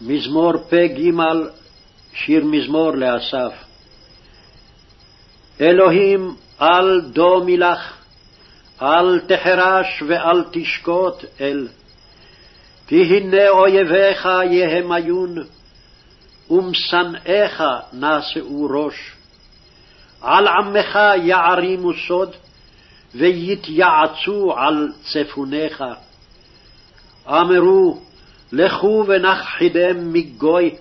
מזמור פג, שיר מזמור לאסף. אלוהים, אל דומי לך, אל תחרש ואל תשקוט אל. כי הנה אויביך יהמיון, ומשנאיך נשאו ראש. על עמך יערימו סוד, ויתייעצו על צפוניך. אמרו, לכו ונכחידם מגוי,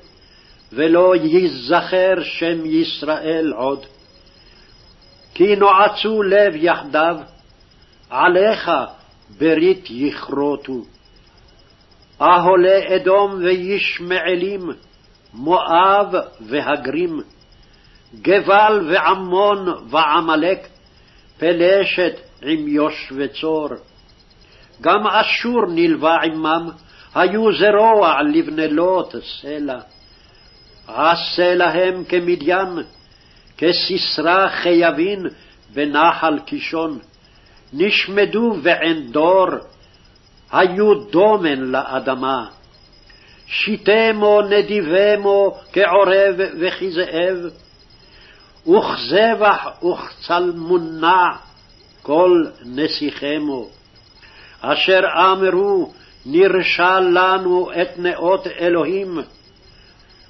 ולא ייזכר שם ישראל עוד. כי נועצו לב יחדיו, עליך ברית יכרותו. אהולי אדום וישמעאלים, מואב והגרים, גבל ועמון ועמלק, פלשת עם יושבי צור. גם אשור נלווה עמם, היו זרוע לבני לוט סלע. עשה להם כמדיין, כסיסרא חייבין בנחל קישון. נשמדו בעין דור, היו דומן לאדמה. שיתמו נדיבמו כעורב וכזאב, וכזבח וכצלמונע כל נסיכמו. אשר אמרו נרשל לנו את נאות אלוהים.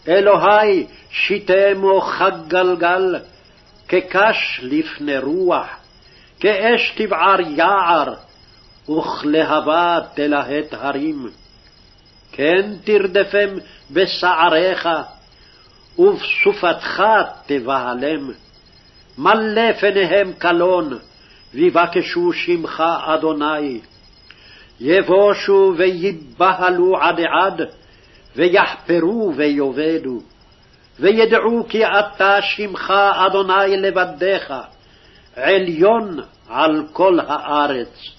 אלוהי שיתמו חג גלגל, כקש לפני רוח, כאש תבער יער, וכלהבה תלהט הרים. כן תרדפם בשעריך, ובסופתך תבהלם. מלא פניהם קלון, ויבקשו שמך אדוני. יבושו ויבהלו עד עד, ויחפרו ויאבדו. וידעו כי אתה שמך אדוני לבדך, עליון על כל הארץ.